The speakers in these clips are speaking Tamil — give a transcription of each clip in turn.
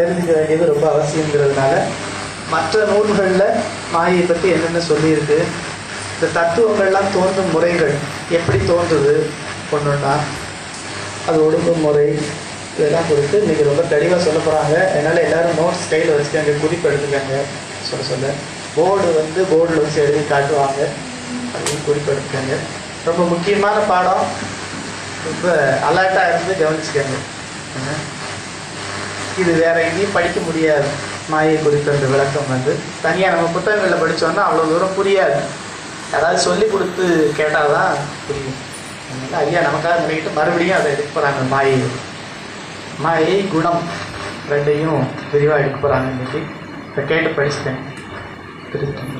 தெரிஞ்சுக்க வேண்டியது ரொம்ப அவசியங்கிறதுனால மற்ற நூல்களில் மாயை பற்றி என்னென்ன சொல்லியிருக்கு? இந்த தத்துவங்கள்லாம் தோன்றும் முறைகள் எப்படி தோன்றுது? ஒன்றுன்னா அது ஒடுங்கும் முறை இதெல்லாம் கொடுத்து இன்றைக்கி ரொம்ப தெளிவாக சொல்ல போகிறாங்க அதனால் எல்லாரும் நோட்ஸ் கையில் வச்சுக்கோங்க குறிப்பு எடுத்துக்கோங்க. சொல்ல சொல்ல. போர்டு வந்து போர்டில் வச்சு எழுதி காட்டுவாங்க. அப்படின்னு குறிப்பு எடுத்துக்கோங்க. ரொம்ப முக்கியமான பாடம். ரொம்ப அலர்ட்டாக இருந்து கவனிச்சுக்கோங்க. என்ன? இது வேற எங்கேயும் படிக்க முடியாது. மாயை குறித்த அந்த விளக்கம் வந்து தனியாக நம்ம புத்தகங்களில் படித்தோம்னா அவ்வளோ தூரம் புரியாது. யாராவது சொல்லி கொடுத்து கேட்டால் தான் புரியும். அதனால ஐயா நமக்காக நினைக்கிட்டு மறுபடியும் அதை எடுக்க போகிறாங்க மாயை. மாயை குணம் ரெண்டையும் விரிவாக எடுக்க போகிறாங்க இன்னைக்கு இதை கேட்டு படிச்சுட்டேன். திருத்தம்.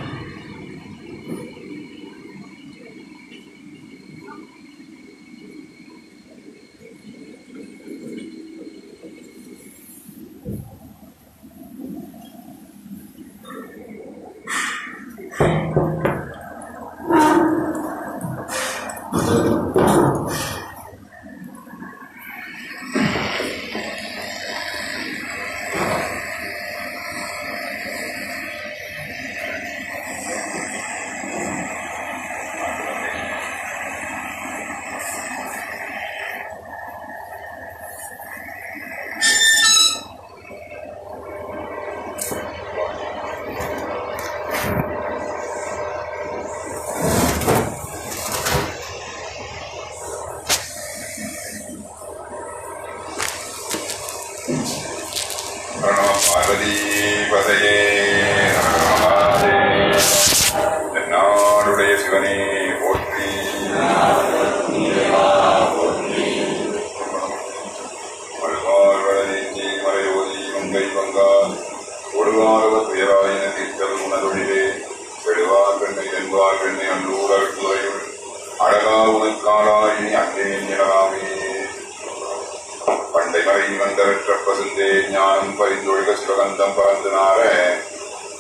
ஞானம் பரிந்தொழிக சிவகந்தம் பறந்து நார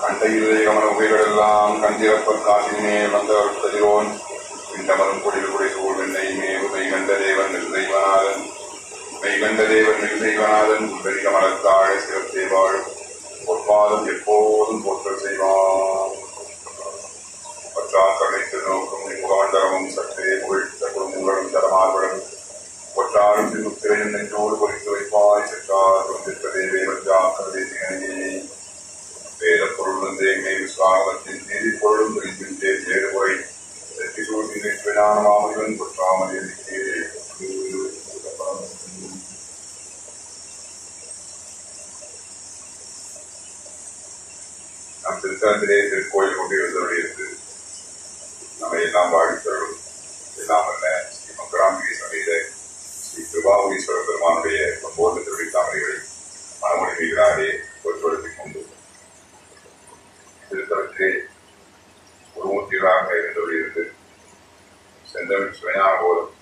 கண்டையிலே கமல உகைகளெல்லாம் கண்டிரப்ப காசினே வந்தவர் கதிரோன் பிண்டமரும் கொடில் குடை சூழ் வெண்ணை மேவு மெய்கண்ட தேவன் நிர்தெய்வநாதன். மெய்கண்ட தேவன் நிர்தெய்வநாதன் பெரிய கமலத்தாழ சிறத்தே வாழும். பொற்பாதம் எப்போதும் போற்றல் செய்வான். பற்றாக்கடை திருநோக்கும் முகமண்டலமும் சற்றே புகழ்த்த குடும்பங்களும் தரமார்களும் ஒற்றாரும் திருத்திரையும் நெஞ்சோடு பொறித்து வைப்பாய். செற்றார் தொந்திருப்பதே வேவற்றாக்கரதேசிகனே வேத பொருள் வந்தே மே விஸ்வாகத்தின் நீதி பொருளும் தெரிந்தின் தேர் ஏழுமுறை வெற்றி சூழ்நிலை நிற்பினானமாமதிவன் குற்றாமதி நம் திருத்தலத்திலே திருக்கோயில் கொண்டு எழுந்தருடையிருக்கு நம்மை எல்லாம் வாழ்த்தரும் எல்லாம் அல்ல. ஸ்ரீ மங்கராம்பிகை சமேத பெருமானுடைய ஒன்பது திருடி தாமரைகளை மனமொழி பொருட்படுத்திக் கொண்டு திருத்தலத்திலே குருமூர்த்திகளாக இருந்து செந்தமிழ் சிவஞான போதும்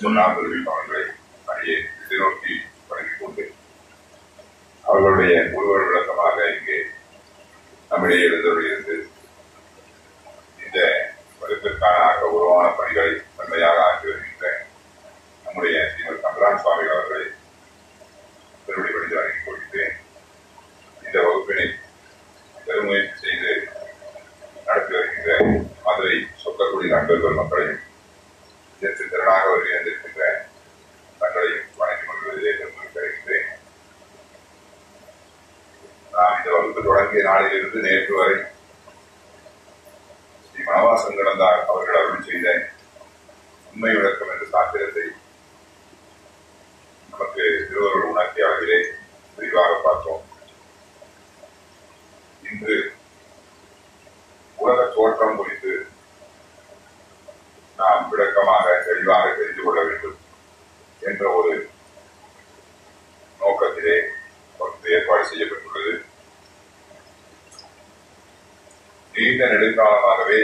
So now I'm going to read நாம் தொடங்கிய நாளிலிருந்து நேற்று வரை ஸ்ரீ மனவாசம் கடந்தார் அவர்கள் அருள் செய்த உண்மை விளக்கம் என்ற சாத்திரத்தை நமக்கு திருவருள் உணர்த்திய அளவிலே விரிவாக பார்த்தோம். இன்று உலக தோற்றம் குறித்து நாம் விளக்கமாக தெளிவாக தெரிந்து கொள்ள வேண்டும் என்ற ஒரு நோக்கத்திலே ஏற்பாடு செய்யப்பட்டது நீண்ட நெடுங்காலமாகவே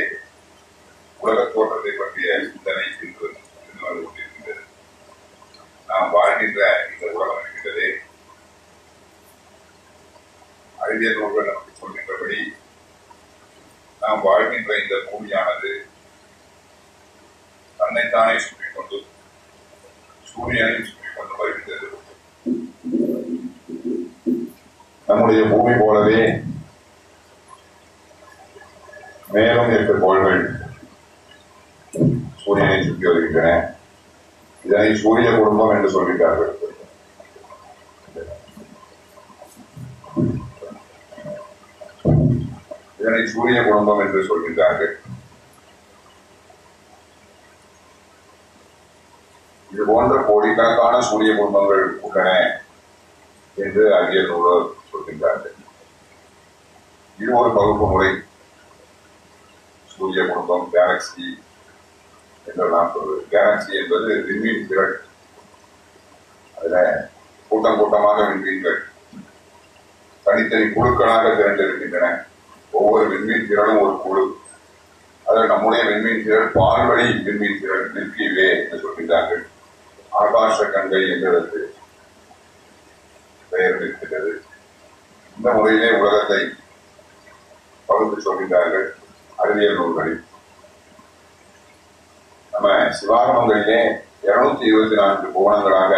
உலக தோற்றத்தை பற்றிய சிந்தனை இன்று இருந்து வந்து கொண்டிருக்கின்றது. நாம் வாழ்கின்ற இந்த உலகம் இருக்கின்றதே அறிவியல் நூல்கள் நமக்கு சொல்கின்றபடி நாம் வாழ்கின்ற இந்த பூமியானது தன்னைத்தானே சுற்றிக் கொண்டு சூரியனை சுற்றிக் கொண்டு வருகின்றது. நம்முடைய பூமி போலவே மேலும் இருக்க கோள்கள் சூரியனை சுற்றி வருகின்றன. இதனை சூரிய குடும்பம் என்று சொல்கிறார்கள் இதனை சூரிய குடும்பம் என்று சொல்கின்றார்கள். இது போன்ற கோடிக்கணக்கான சூரிய குடும்பங்கள் உள்ளன என்று அறிஞர் நூலர் சொல்கின்றார்கள். இது ஒரு பகுப்பு முறை. சூரிய குடும்பம் கேலக்சி என்றெல்லாம் சொல்வது கேலக்சி என்பது விண்மீன் திரள் அதுல கூட்டம் கூட்டமாக விண்மீன்கள் தனித்தனி குழுக்களாக திரண்டிருக்கின்றன. ஒவ்வொரு விண்மீன் திரளும் ஒரு குழு. அதில் நம்முடைய விண்மீன் திரள் பால்வழி விண்மீன் திரள் மில்கி வே என்று சொல்கின்றார்கள். ஆகாஷ கங்கை என்றதற்கு பெயர் இருக்கிறது இந்த முறையிலே உலகத்தை பகுத்து சொல்கின்றார்கள். அறிவியல் நூல்களில் நம்ம சிவாகமங்களிலே இருநூத்தி இருபத்தி நான்கு கோணங்களாக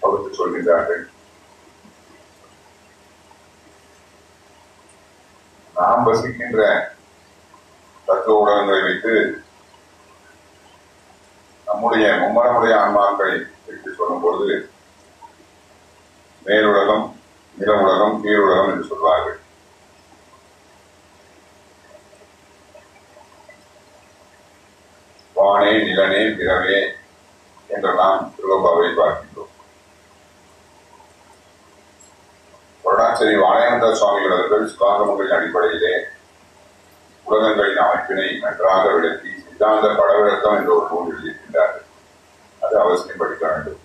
பகுத்து சொல்கின்றார்கள். நாம் வசிக்கின்ற தத்துவ ஊடகங்களை வைத்து நம்முடைய மும்மரமுடைய ஆன்மாக்களை வைத்து பொழுது மேலுலகம் நில உலகம் கீழுலகம் என்று சொல்வார்கள். இவனே பிறவே என்றெல்லாம் திருவம்பாவை பார்க்கின்றோம். வருடாச்சரி வாழையந்த சுவாமிகள் அவர்கள் சிவாகமங்களின் அடிப்படையிலே உலகங்களின் அமைப்பினை நன்றாக விளக்கி சித்தாந்த படவிளக்கம் என்ற ஒரு நூல் எழுதியிருக்கின்றார்கள். அது அவசியம் படிக்க வேண்டும்.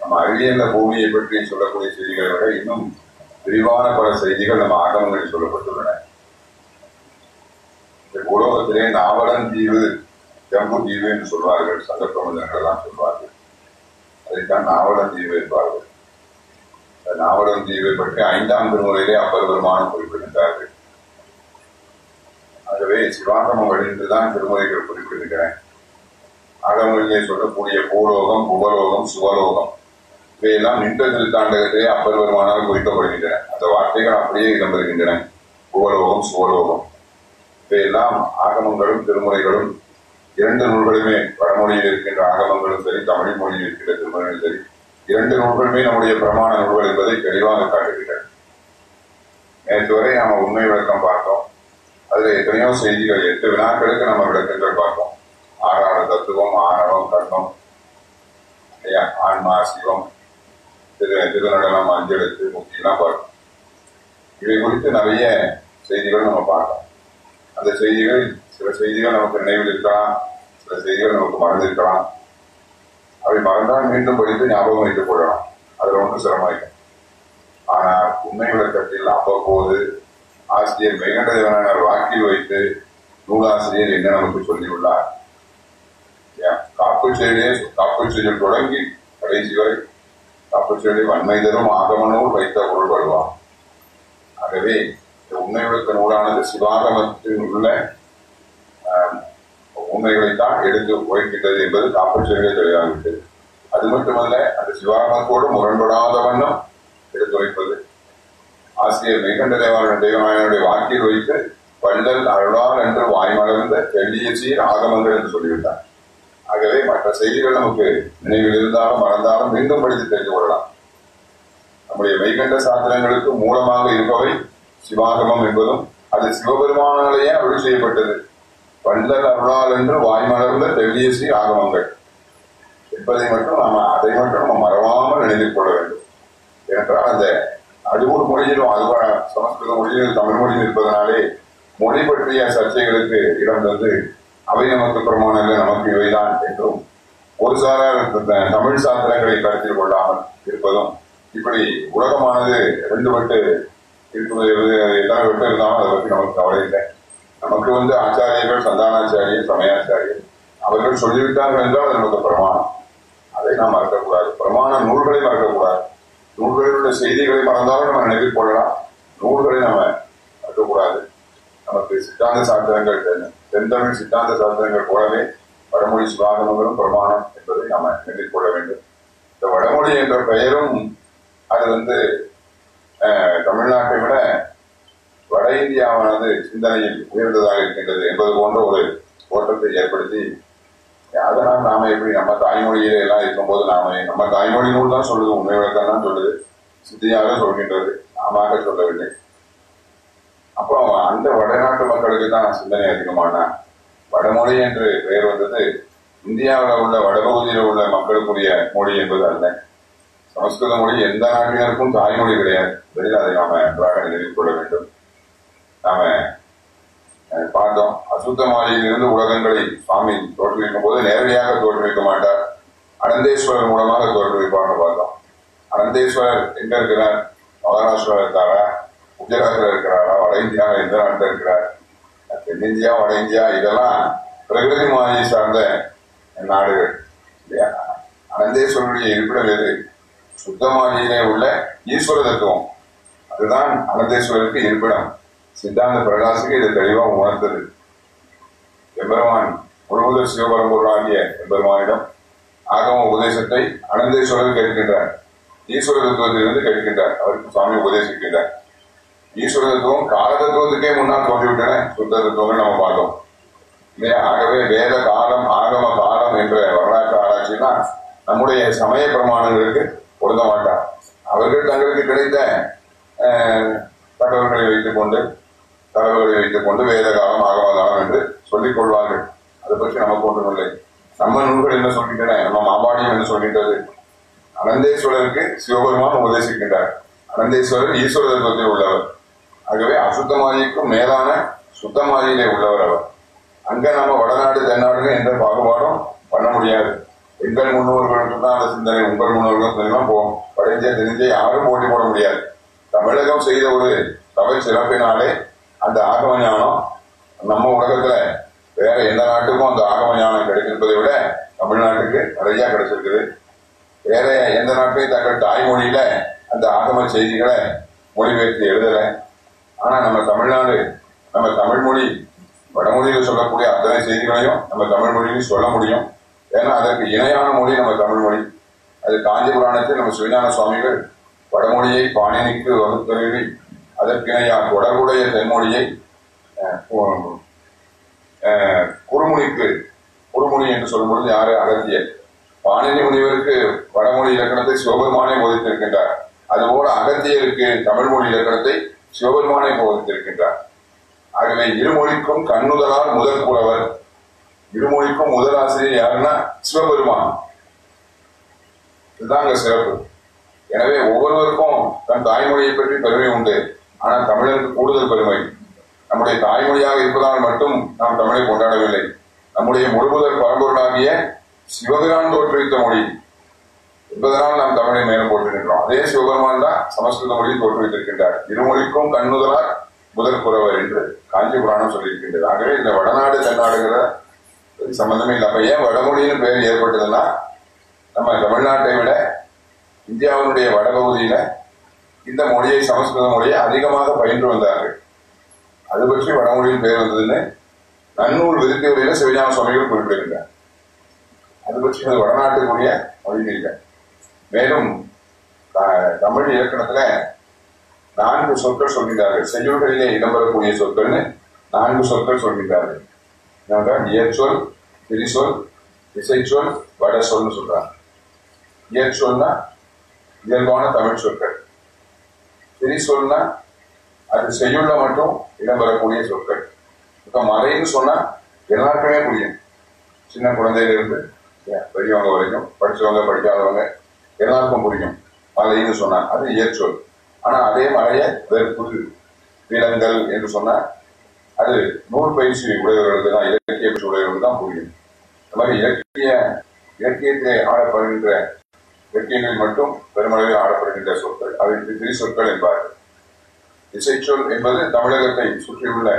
நம்ம அறிவியல்ல பூமியை பற்றி சொல்லக்கூடிய செய்திகளை விட இன்னும் விரிவான பல செய்திகள் நம்ம ஆகமங்களில் சொல்லப்பட்டுள்ளன. இந்த உலகத்திலே நாவலன் தீவு ஜம்மு தீவு என்று சொல்வார்கள் சங்கப்பிரமதங்கள் எல்லாம் சொல்வார்கள். அதைத்தான் நாவலன் தீவு என்பார்கள். நாவலன் தீவை பற்றி ஐந்தாம் திருமுறையிலே அப்பர் பெருமானம் குறிப்பிடுகின்றார்கள். ஆகவே சிவாகமங்கள் என்றுதான் திருமுறைகள் குறிப்பிடுகிறேன் ஆகமங்களிலே சொல்லக்கூடிய பூலோகம் புவலோகம் சுவலோகம் இவையெல்லாம் நின்ற திருத்தாண்டகத்திலே அப்பர் பெருமானால் குறிக்கப்படுகின்றன. அந்த வார்த்தைகள் அப்படியே இடம்பெறுகின்றன. புவலோகம் சுவலோகம். இவையெல்லாம் ஆகமங்களும் திருமுறைகளும் இரண்டு நூல்களுமே வடமொழியில் இருக்கின்ற ஆகமங்களும் சரி தமிழ் மொழியில் இருக்கின்ற திருமணங்களும் சரி இரண்டு நூல்களுமே நம்முடைய பிரமாண நூல்கள் என்பதை தெளிவாக காட்டுகின்றன. நேற்று வரை நாம உண்மை விளக்கம் பார்த்தோம். அதுல எத்தனையோ செய்திகள் எட்டு வினாக்களுக்கு நம்ம விளக்கங்கள் பார்த்தோம் ஆறாறு தத்துவம் ஆணவம் கர்மம் இல்லையா? ஆன்மா சிவம் திரு திருநடனம் அஞ்செழுத்து முக்கியெல்லாம் பார்த்தோம் இவை குறித்து நிறைய செய்திகள் நம்ம பார்த்தோம் அந்த செய்திகள் சில செய்திகள் நமக்கு நினைவில் இருக்கலாம். சில செய்திகள் நமக்கு மறந்திருக்கலாம். அவை மறந்தால் மீண்டும் படித்து ஞாபகம் வைத்துக் கொள்ளலாம். அதுல ஒன்றும் சிரமம் இல்லை ஆனால் உண்மை விளக்கத்தில் அவ்வப்போது ஆசிரியர் வெங்கடதேவனார் வாக்கில் வைத்து நூலாசிரியர் என்ன நமக்கு சொல்லியுள்ளார்? காப்பு செயலே காப்பு செயல் தொடங்கி கடைசி வரை காப்பு செயலை வன்மை தரும் ஆகமனோடு வைத்த பொருள் வருவான் ஆகவே இந்த உண்மை விளக்க நூலானது சிவாகமத்தில் உள்ள உண்மைகளைத்தான் எடுத்து உழைக்கின்றது என்பது காப்பீடு செயலே தெளிவாகிவிட்டது அது மட்டுமல்ல அந்த சிவாகமத்தோடு முரண்படாத வண்ணம் எடுத்துரைப்பது. ஆசிரியர் மெய்கண்ட தேவான தேவநாயனுடைய வாக்கில் வைத்து வள்ளல் அருளால் என்று வாய்மலர்ந்த தெளிய சீர் ஆகமங்கள் என்று சொல்லிவிட்டார். ஆகவே மற்ற செய்திகள் நமக்கு நினைவில் இருந்தாலும் மறந்தாலும் மீண்டும் படித்து தெரிந்து கொள்ளலாம். நம்முடைய மெய்கண்ட சாத்திரங்களுக்கு மூலமாக இருப்பவை சிவாகமம் என்பதும் அது சிவபெருமானாலேயே அருள் செய்யப்பட்டது. வள்ளல் அருளால் என்று வாய்மலர்ந்த தெளிய சீர் ஆகமங்கள். என்பதை மட்டும் நாம் அதை மட்டும் நம்ம மறவாமல் நினைத்துக் கொள்ள வேண்டும். ஏனென்றால் அந்த அது மொழியிலும் அது சமஸ்கிருத மொழியிலும் தமிழ் மொழியில் இருப்பதனாலே மொழி பற்றிய சர்ச்சைகளுக்கு இடம் தந்து அவை நமக்கு பிரமாணங்கள் நமக்கு இவைதான் என்றும் ஒரு சாரார் தமிழ் சாஸ்திரங்களை கருத்தில் கொள்ளாமல் இருப்பதும் இப்படி உலகமானது ரெண்டு பட்டு இருக்கிறது எத்தனை விட்டு இருந்தாலும் அதை பற்றி நமக்கு கவலை இல்லை. நமக்கு வந்து ஆச்சாரியர்கள் சந்தானாச்சாரியர் சமயாச்சாரியர் அவர்கள் சொல்லிவிட்டார்கள் என்றால் அது நமக்கு பிரமாணம். அதை நாம் மறக்கக்கூடாது. பிரமாண நூல்களை மறக்கக்கூடாது. நூல்களில் உள்ள செய்திகளை மறந்தாலும் நம்ம நினைவு கொள்ளலாம். நூல்களை நம்ம மறக்கக்கூடாது. நமக்கு சித்தாந்த சாஸ்திரங்கள் தென்தமிழ் சித்தாந்த சாஸ்திரங்கள் போலவே வடமொழி சுபாகமங்களும் பிரமாணம் என்பதை நாம நினைவு கொள்ள வேண்டும். இந்த வடமொழி என்ற பெயரும் அது வந்து தமிழ்நாட்டை விட வட இந்தியாவானது சிந்தனையில் உயர்ந்ததாக இருக்கின்றது என்பது போன்ற ஒரு ஓட்டத்தை ஏற்படுத்தி அதனால் நாம எப்படி நம்ம தாய்மொழியில எல்லாம் இருக்கும்போது நாம நம்ம தாய்மொழி நூல் தான் சொல்லுது உண்மை விளக்கம் தான் சொல்லுது. சித்தியாக சொல்கின்றது நாமாக சொல்லவில்லை. அப்புறம் அந்த வடநாட்டு மக்களுக்கு தான் சிந்தனை அதிகமான வடமொழி என்று பெயர் வந்தது இந்தியாவில் உள்ள வடபகுதியில் உள்ள மக்களுக்குரிய மொழி என்பது அல்ல. சமஸ்கிருத மொழி எந்த நாட்டினருக்கும் தாய்மொழி கிடையாது. வெளியில் அதை நாம நன்றாக நினைவில் கொள்ள வேண்டும். நாம பார்த்தோம் அசுத்தமாயிலிருந்து உலகங்களை சுவாமி தோற்றுவிக்கும் போது நேரடியாக தோற்றுவிக்க மாட்டார். அனந்தேஸ்வரர் மூலமாக தோற்றுவிப்பார்னு பார்த்தோம். அனந்தேஸ்வரர் எங்க இருக்கிறார்? மகாராஷ்டிரா இருக்காரா? குஜராத்ல இருக்கிறாரா? வட இந்தியாவில் எந்த நாட்டில் இருக்கிறார்? தென்னிந்தியா வட இந்தியா இதெல்லாம் பிரகிருதி மாயை சார்ந்த நாடுகள் இல்லையா? அனந்தேஸ்வரனுடைய இருப்பிடம் எது? சுத்தமாயிலே உள்ள ஈஸ்வர தத்துவம். அதுதான் அனந்தேஸ்வரருக்கு இருப்பிடம். சித்தாந்த பிரகாசுக்கு இதை தெளிவாக உணர்த்தது எம்பெருமான் முழுவதும் சிவபரம்பொருளாகிய எம்பெருமானிடம் ஆகம உபதேசத்தை அனந்தேஸ்வரர் கேட்கின்றார். ஈஸ்வர தத்துவத்திலிருந்து கேட்கின்றார். அவருக்கு சுவாமி உபதேசிக்கின்றார். ஈஸ்வர தத்துவம் கால தத்துவத்துக்கே முன்னால் தோன்றிவிட்டன. சுத்த தத்துவங்கள் நம்ம பார்த்தோம். இல்லையா ஆகவே வேத காலம் ஆகம காலம் என்ற வரலாற்று ஆராய்ச்சினா நம்முடைய சமய பிரமாணங்களுக்கு பொருந்த மாட்டார். அவர்கள் தங்களுக்கு கிடைத்த தகவல்களை வைத்துக் கொண்டு தகவல்களை வைத்துக் கொண்டு வேத காலம் ஆகம காலம் என்று சொல்லிக் கொள்வார்கள். அதை பற்றி நமக்கு ஒன்றுமில்லை நம்ம நூல்கள் என்ன சொல்கின்றன? நம்ம மாபாடியம் என்ன சொல்கின்றது? அனந்தேஸ்வரருக்கு சிவபெருமான் உபதேசிக்கின்றார். அனந்தேஸ்வரர் ஈஸ்வர தத்துவத்தில் உள்ளவர். ஆகவே அசுத்தமாயிக்கும் மேலான சுத்தமாயிலே உள்ளவர் அவர். அங்க நம்ம வடநாடு தென்னாடுன்னு எந்த பாகுபாடும் பண்ண முடியாது. எங்கள் முன்னோர்களுக்கு தான் அந்த சிந்தனை உங்கள் முன்னோர்களும் எல்லாம் போகும் வட இந்தியா யாரும் போட்டி போட முடியாது. தமிழகம் செய்த ஒரு தமிழ் சிறப்பினாலே அந்த ஆகம ஞானம் நம்ம உலகத்துல வேற எந்த நாட்டுக்கும் அந்த ஆகம ஞானம் கிடைச்சிருப்பதை விட தமிழ்நாட்டுக்கு நிறைய கிடைச்சிருக்குது. வேற எந்த நாட்டையும் தங்கள் தாய்மொழியில அந்த ஆகம செய்திகளை மொழிபெயர்த்து எழுதல. ஆனா நம்ம தமிழ்நாடு நம்ம தமிழ் மொழி வடமொழியில் சொல்லக்கூடிய அத்தனை செய்திகளையும் நம்ம தமிழ் சொல்ல முடியும். ஏன்னா அதற்கு இணையான மொழி நம்ம தமிழ் மொழி. அது காஞ்சி புராணத்தில் நம்ம சிவஞான சுவாமிகள் வடமொழியை பாணினிக்கு வகுத்தறிவி அதற்கிணையாக தொடர்புடைய தென்மொழியை அஹ், கு- அஹ், குறுமுனிக்கு குறுமுனி என்று சொல்லும்பொழுது யாரு? அகத்தியர். பாணினி முனிவருக்கு வடமொழி இலக்கணத்தை சிவபெருமானே போதித்திருக்கின்றார். அதுபோல அகத்தியருக்கு தமிழ் மொழி இலக்கணத்தை சிவபெருமானே போதித்திருக்கின்றார். ஆகவே இருமொழிக்கும் கண்ணுதலால் முதல் புலவர் இருமொழிக்கும் முதல் ஆசிரியர் யாருன்னா? சிவபெருமான். இதுதான் அங்க சிறப்பு. எனவே ஒவ்வொருவருக்கும் தன் தாய்மொழியை பற்றி பெருமை உண்டு. ஆனால் தமிழருக்கு கூடுதல் பெருமை. நம்முடைய தாய்மொழியாக இருப்பதால் மட்டும் நாம் தமிழை கொண்டாடவில்லை. நம்முடைய முழுமுதல் பரம்பொருளாகிய சிவபிரான் தோற்றுவித்த மொழி என்பதனால் நாம் தமிழை மேலும் போற்றுகின்றோம் அதே சிவபெருமான் தான் சமஸ்கிருத மொழியில் தோற்றுவித்திருக்கின்றார். இருமொழிக்கும் கண்ணுதலார் முதல் குறவர் என்று காஞ்சி புராணம் சொல்லியிருக்கின்றது. ஆகவே இந்த வடநாடு தென்னாடுங்கிற சம்பந்தமே இல்லை. அப்ப ஏன் வடமொழின்னு பெயர் ஏற்பட்டதுன்னா நம்ம தமிழ்நாட்டை விட இந்தியாவினுடைய வடபகுதியில இந்த மொழியை சமஸ்கிருத மொழியை அதிகமாக பயின்று வந்தார்கள். அது பற்றி வடமொழியின் பெயர் வந்ததுன்னு நன்னூல் விருத்தி உரையில சிவஞான சுவாமிகள் குறிப்பிடுகின்றார். அது பற்றி அது வடநாட்டுக்குரிய மொழி இல்லை. மேலும் த- தமிழ் இலக்கணத்துல நான்கு சொற்கள் சொல்கின்றார்கள். செய்யுள்களிலே இடம்பெறக்கூடிய சொற்கள்னு நான்கு சொற்கள் சொல்கின்றார்கள். என்னவென்றால் இயற்சொல் திரிசொல் இசைச்சொல் வட சொல்னு சொல்றாங்க. இயற்சொல்னா இயல்பான தமிழ் சொற்கள். திரிசொல்னா அது செய்யுள்ள மட்டும் இடம்பெறக்கூடிய சொற்கள். இப்ப மலைன்னு சொன்னா எல்லாருக்குமே புரியும். சின்ன குழந்தையிலிருந்து பெரியவங்க வரைக்கும் படிச்சவங்க படிக்காதவங்க எல்லாருக்கும் புரியும். மலைன்னு சொன்னா அது இயற்சொல். ஆனா அதே மலைய வெறுப்பு விலங்கல் என்று சொன்னா அது நூல் பயிற்சி உடையவர்களுக்கு தான் இலக்கிய பயிற்சி உடையவர்களுக்கு தான் புரியும். இந்த மாதிரி இலக்கிய இலக்கியத்திலே ஆடப்படுகின்ற இலக்கியங்களில் மட்டும் பெருமளவில் ஆடப்படுகின்ற சொற்கள். அவை திரு சொற்கள் என்பார்கள் இசைச்சொல் என்பது தமிழகத்தை சுற்றியுள்ள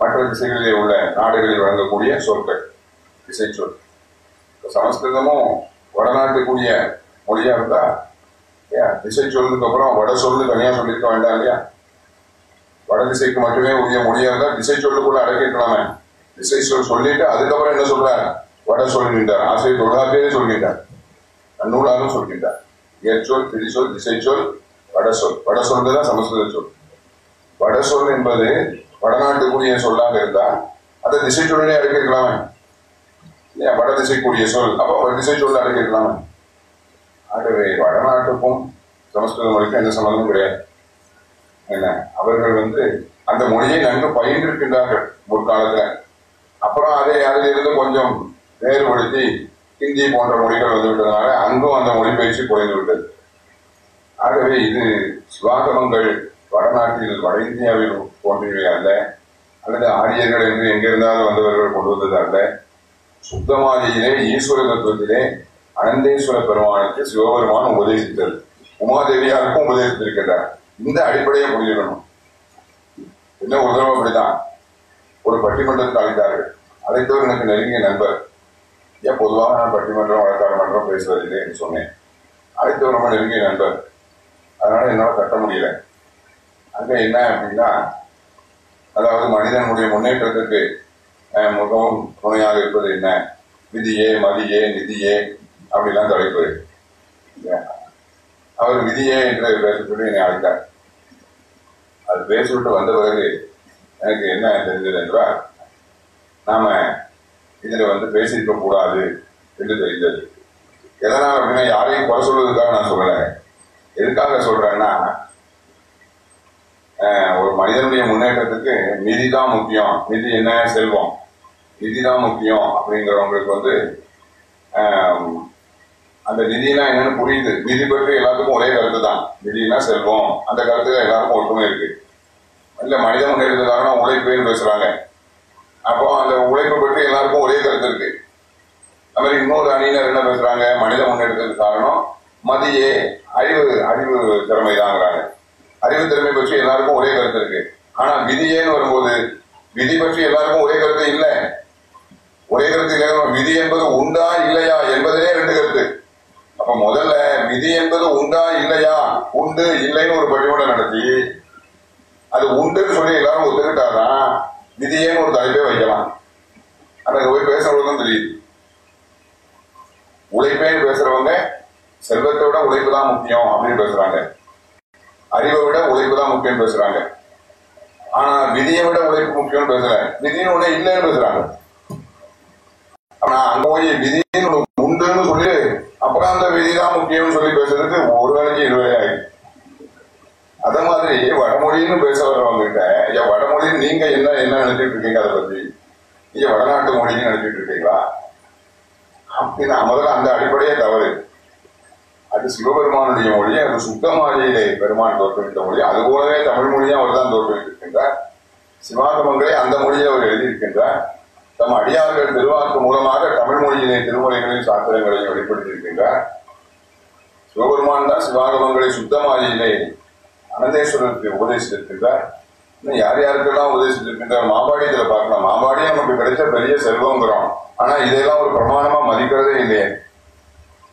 மற்ற திசைகளிலே உள்ள நாடுகளில் வழங்கக்கூடிய சொற்கள். இசைச்சொல் இப்போ சமஸ்கிருதமும் வடநாட்டுக்குரிய மொழியா இருந்தா ஏன் திசை சொல்லுக்கு அப்புறம் வட சொல்லு தனியா சொல்லியிருக்க வேண்டாம் இல்லையா? வட திசைக்கு மட்டுமே உரிய மொழியா இருந்தா திசை சொல்லுக்குள்ள அடக்கிருக்கலாமே திசை சொல் சொல்லிட்டு அதுக்கப்புறம் என்ன சொல்றார்? வட சொல்கின்றார். ஆசிரியர் தொழிலாளர்களே சொல்கின்றார். நன்னூலாலும் சொல்கின்றார். இயற்சொல் திரிசொல் திசைச்சொல் வடசொல் வட சொல். வட தான் சமஸ்கிருத சொல். வடசொல் என்பது வடநாட்டுக்குரிய சொல்லாக இருந்தா அதை திசை சொல்லே அடக்கிக்கலாமே ஏன் வட திசைக்குரிய சொல். அப்போ வட திசை சொல்ல அடக்கிக்கலாமே ஆகவே வடநாட்டுக்கும் சமஸ்கிருத மொழிக்கும் எந்த சம்மந்தமும் கிடையாது. என்ன? அவர்கள் வந்து அந்த மொழியை நன்கு பயின்றிருக்கின்றார்கள் முற்காலத்தில். அப்புறம் அதை அதிலிருந்து கொஞ்சம் வேறுபடுத்தி ஹிந்தி போன்ற மொழிகள் வந்துவிட்டதுனால அங்கும் அந்த மொழிபெயர்ச்சி குறைந்து விட்டது. ஆகவே இது சிவாகமங்கள் வடநாட்டில் வட இந்தியாவில் போன்றவை அல்ல அல்லது ஆரியர்கள் என்று எங்கிருந்தாலும் வந்தவர்கள் கொண்டு வந்தது அல்ல. சுத்தமாதியிலே ஈஸ்வர தத்துவத்திலே அனந்தேஸ்வர பெருமானுக்கு சிவபெருமான் உபதேசித்தது. உமாதேவியாருக்கும் உபதேசித்திருக்கின்றார். இந்த அடிப்படையை புரிஞ்சுக்கணும். என்ன ஒரு தடவை அப்படிதான் ஒரு பட்டிமன்றத்தில் அழைத்தார்கள். அழைத்தவர் எனக்கு நெருங்கிய நண்பர். ஏன் பொதுவாக நான் பட்டிமன்றம் வழக்காடு மன்றம் பேசுவதில்லை என்று சொன்னேன். அனைத்து ரொம்ப நெருங்கிய நண்பர். அதனால என்னால் கட்ட முடியல. அங்க என்ன அப்படின்னா அதாவது மனிதனுடைய முன்னேற்றத்துக்கு அஹ், மிகவும் துணையாக இருப்பது என்ன? விதியே மதியே நிதியே அப்படிலாம் தலைப்பு. அவர் விதியே என்று பேச என்னை அழைத்தார். அது பேசிவிட்டு வந்த பிறகு எனக்கு என்ன தெரிஞ்சது என்றால் நாம இதுல வந்து பேசியிருக்க கூடாது என்று தெரிந்தது. எதனால் அப்படின்னா யாரையும் குறை சொல்வதற்காக நான் சொல்லலை. எதுக்காக சொல்றேன்னா ஒரு மனிதனுடைய முன்னேற்றத்துக்கு நிதி தான் முக்கியம். நிதி என்ன? செல்வம். நிதி தான் முக்கியம் அப்படிங்கிறவங்களுக்கு வந்து அந்த நிதினா என்னன்னு புரியுது. நிதி பற்றி எல்லாத்துக்கும் ஒரே கருத்து தான். நிதினா செல்வம். அந்த கருத்துல எல்லாருக்கும் ஒற்றுமை இருக்கு. இல்ல மனித முன்னேற்றத்துக்கு காரணம் உழைப்புன்னு பேசுறாங்க. அப்போ அந்த உழைப்பு பற்றி எல்லாருக்கும் ஒரே கருத்து இருக்கு. அது மாதிரி இன்னொரு அணியினர் என்ன பேசுறாங்க? மனித முன்னேற்றத்துக்கு காரணம் மதியே அறிவு அறிவு திறமை தாங்கிறாங்க அறிவு திறமை பற்றி எல்லாருக்கும் ஒரே கருத்து இருக்கு. ஆனா விதியேன்னு வரும்போது விதி பற்றி எல்லாருக்கும் ஒரே கருத்து இல்லை. ஒரே கருத்து இல்லை விதி என்பது உண்டா இல்லையா என்பதிலே ரெண்டு கருத்து. அப்ப முதல்ல விதி என்பது உண்டா இல்லையா? உண்டு இல்லைன்னு ஒரு பட்டிமன்றம் நடத்தி அது உண்டுன்னு சொல்லி எல்லாரும் ஒத்துக்கிட்டாதான் விதியேன்னு ஒரு தலைப்பே வைக்கலாம். அங்க போய் பேசுறவங்களுக்கும் தெரியுது. உழைப்பே பேசுறவங்க செல்வத்தை விட உழைப்பு தான் முக்கியம் அப்படின்னு பேசுறாங்க. அறிவை விட உழைப்பு தான் முக்கியம் பேசுறாங்க. ஆனா விதியை விட உழைப்பு முக்கியம் பேசல. விதியின் உடைய இல்லைன்னு பேசுறாங்க. ஆனா அங்க போய் விதின்னு உண்டுன்னு சொல்லி அப்புறம் அந்த விதி தான் முக்கியம்னு சொல்லி பேசுறதுக்கு ஒரு வேலைக்கு இரு ஆயிடுச்சு மாதிரி வடமொழின்னு பேச வர்றவங்க கிட்ட ஐயா வடமொழின்னு நீங்க என்ன என்ன நினைச்சிட்டு இருக்கீங்க அதை பத்தி? நீங்க வடநாட்டு மொழின்னு நினைச்சிட்டு இருக்கீங்களா? அப்படின்னா முதல்ல அந்த அடிப்படையே தவறு. அது சிவபெருமானுடைய மொழி அது சுத்தமாதியிலே பெருமான் தோற்றுவித்த மொழி அது போலவே தமிழ் மொழியும் அவர் தான் தோற்றுவித்திருக்கின்றார் சிவாகமங்களே அந்த மொழியை அவர் எழுதியிருக்கின்றார். தம் அடியார்கள் திருவாக்கு மூலமாக தமிழ் மொழியிலே திருமுறைகளையும் சாஸ்திரங்களையும் வெளிப்படுத்தியிருக்கின்றார். சிவபெருமான் தான் சிவாகமங்களை சுத்தமாதியிலே அனந்தேஸ்வரருக்கு உபதேசித்திருக்கின்றார். இன்னும் யார் யாருக்கெல்லாம் உபதேசித்திருக்கின்றார்? மாபாடியத்துல பார்க்கலாம். மாபாடியே நமக்கு கிடைச்ச பெரிய செல்வங்கிறோம். ஆனா இதையெல்லாம் ஒரு பிரமாணமா மதிக்கிறதே இல்லையே.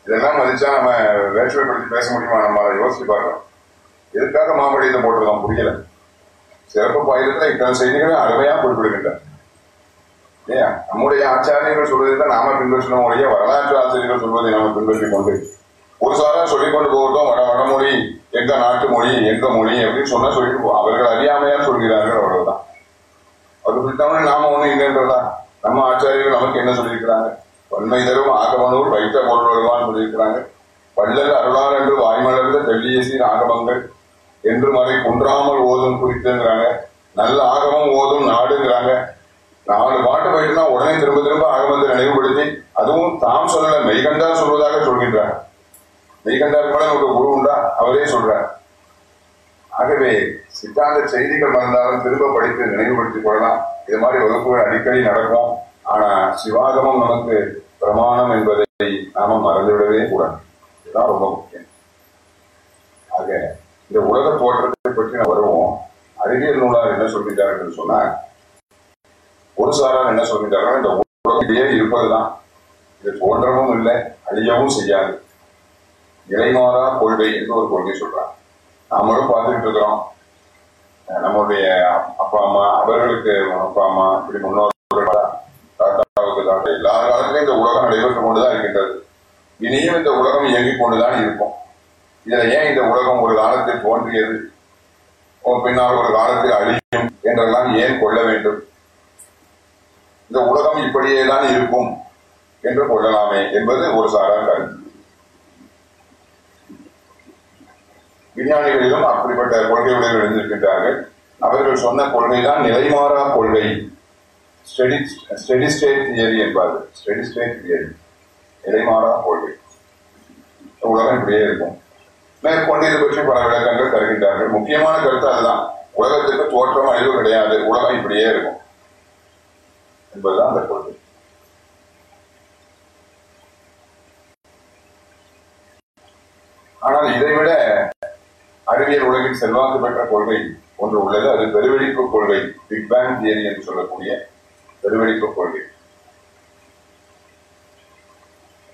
இதெல்லாம் மதிச்சா நம்ம வேற்றுமைப்படுத்தி பேச முடியுமா? நம்ம அதை யோசிச்சு பார்க்கணும் எதுக்காக மாபாடியத்தை போட்டிருக்கோம்? புரியல. சிறப்பு பாயிரத்துல இத்தனை செய்திகளை அருமையா குறிப்பிடுகின்றன இல்லையா? நம்முடைய ஆச்சாரியர்கள் சொல்வதை தான் நாம பின்பற்றணும் வரலாற்று ஆசிரியர்கள் சொல்வதை நாம பின்பற்றிக் கொண்டு ஒரு சாரா சொல்லிக் கொண்டு போகட்டும் வட வடமொழி எங்க நாட்டு மொழி எங்க மொழி அப்படின்னு சொன்னா சொல்லிட்டு போ அவர்கள் அறியாமையா சொல்கிறார்கள் அவ்வளவுதான் அது பிடித்தவனே நாம ஒண்ணு இல்லைன்றதா நம்ம ஆச்சாரியர்கள் நமக்கு என்ன சொல்லியிருக்கிறாங்க? வன்மை தரும் ஆகமனூர் வைத்த பொருள் வருவான்னு சொல்லியிருக்கிறாங்க. வள்ளல் அருளார் என்று வாய்மலர்ந்த தெல்லியசீர் ஆகமங்கள் என்று மறை குன்றாமல் ஓதும் குறித்துங்கிறாங்க நல்ல ஆகமம் ஓதும் நாடுங்கிறாங்க. நாலு பாட்டு போயிட்டுனா உடனே திரும்ப திரும்ப ஆகமத்தை நினைவுபடுத்தி அதுவும் தாம் சொல்லல மெய்கண்டா சொல்வதாக சொல்கின்றாங்க மெய்கண்டார் கூட நமக்கு குரு உண்டா? அவரே சொல்றார். ஆகவே சித்தாந்த செய்திகள் வந்தாலும் திரும்ப படித்து நினைவுபடுத்திக் கொள்ளலாம். இது மாதிரி வகுப்புகள் அடிக்கடி நடக்கும். ஆனா சிவாகமம் நமக்கு பிரமாணம் என்பதை நாம மறந்துவிடவே கூடாது. இதுதான் ரொம்ப முக்கியம். ஆக இந்த உலக தோற்றத்தை பற்றி நான் வருவோம். அறிவியல் நூலார் என்ன சொல்லிட்டாருன்னு சொன்னா ஒரு சாரார் என்ன சொல்லிட்டார்கள் இந்த உலகத்திலேயே இருப்பதுதான். இது தோன்றவும் இல்லை அழியவும் செய்யாது. இறைமாறா கொள்கைன்னு ஒரு கொள்கை சொல்றாங்க. நாமளும் பார்த்துக்கிட்டு இருக்கிறோம். நம்முடைய அப்பா அம்மா அவர்களுக்கு அப்பா அம்மா இப்படி முன்னோர்கள் தாத்தாவுக்கு தாத்தா எல்லா காலத்திலும் இந்த உலகம் நடைபெற்றுக் கொண்டுதான் இருக்கின்றது. இனியும் இந்த உலகம் இயங்கிக் கொண்டுதான் இருக்கும். இதுல ஏன் இந்த உலகம் ஒரு காலத்தில் தோன்றியது? பின்னால் ஒரு காலத்தில் அழியும் என்றெல்லாம் ஏன் கொள்ள வேண்டும்? இந்த உலகம் இப்படியே தான் இருக்கும் என்று கொள்ளலாமே என்பது ஒரு சாரா கருத்து. விஞ்ஞானிகளிலும் அப்படிப்பட்ட கொள்கையுடன் எழுந்திருக்கின்றார்கள் அவர்கள் சொன்ன கொள்கைதான் நிலைமாறா கொள்கை. ஸ்டெடி ஸ்டெடி ஸ்டேட் தியரி என்பார்கள். ஸ்டெடி ஸ்டேட் தியரி நிலைமாறா கொள்கை. உலகம் இப்படியே இருக்கும். மேற்கொண்டு இது பற்றி பல விளக்கங்கள் தருகின்றார்கள். முக்கியமான கருத்து அதுதான். உலகத்துக்கு தோற்றம் அழிவு கிடையாது. உலகம் இப்படியே இருக்கும். என்பதுதான் அந்த கொள்கை. ஆனால் இதைவிட அறிவியல் உலகின் செல்வாக்கு பெற்ற கொள்கை ஒன்று உள்ளது. அது பெருவெடிப்பு கொள்கை பிக் பேங் தியரி என்று சொல்லக்கூடிய பெருவெடிப்பு கொள்கை.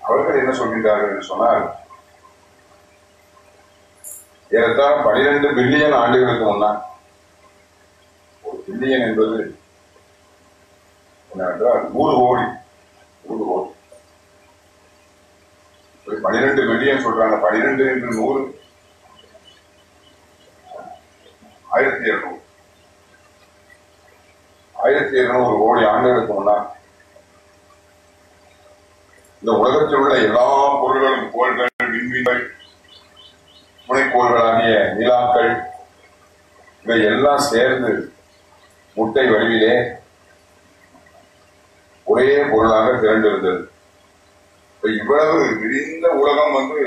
அவர்கள் என்ன சொல்கின்றார்கள் என்று சொன்னால் ஏறத்தாழ பனிரெண்டு பில்லியன் ஆண்டுகளுக்கு முன்னால் ஒரு பில்லியன் என்பது என்னவென்றால் நூறு கோடி நூறு கோடி. பனிரெண்டு பில்லியன் சொல்றாங்க. பனிரெண்டு என்று நூறு ஆயிரத்தி இருநூறு ஆயிரத்தி இருநூறு கோடி ஆண்டுகளுக்கு முன்னால் இந்த உலகத்தில் உள்ள எல்லா பொருள்களும் கோள்கள் விண்மீன்கள் துணைக்கோள்களாகிய நிலாக்கள் இவை எல்லாம் சேர்ந்து முட்டை வடிவிலே ஒரே பொருளாக திரண்டிருந்தது. இப்ப இவ்வளவு விரிந்த உலகம் வந்து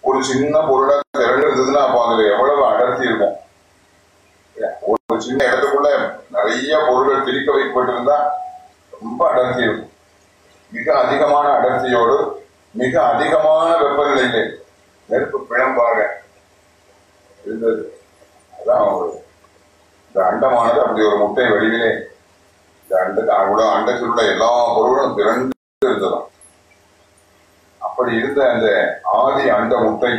ஒரு சின்ன பொருளாக திரண்டிருந்ததுன்னா அப்ப அதுல எவ்வளவு அடர்த்தி இருக்கும்? ஒரு சின்ன இடத்துக்குள்ள நிறைய பொருள்கள் திரிக்க வைக்கப்பட்டிருந்தா ரொம்ப அடர்த்தி இருக்கும். மிக அதிகமான அடர்த்தியோடு மிக அதிகமான வெப்பநிலையிலே நெருப்பு பிழம்பாக இருந்தது. அதான் ஒரு இந்த அண்டமானது அப்படி ஒரு முட்டை வடிவிலே இந்த அண்ட உலக அண்டத்தில் உள்ள எல்லா பொருளும் திரண்டு இருந்ததாம் அப்படி இருந்த அந்த ஆதி அண்ட முட்டை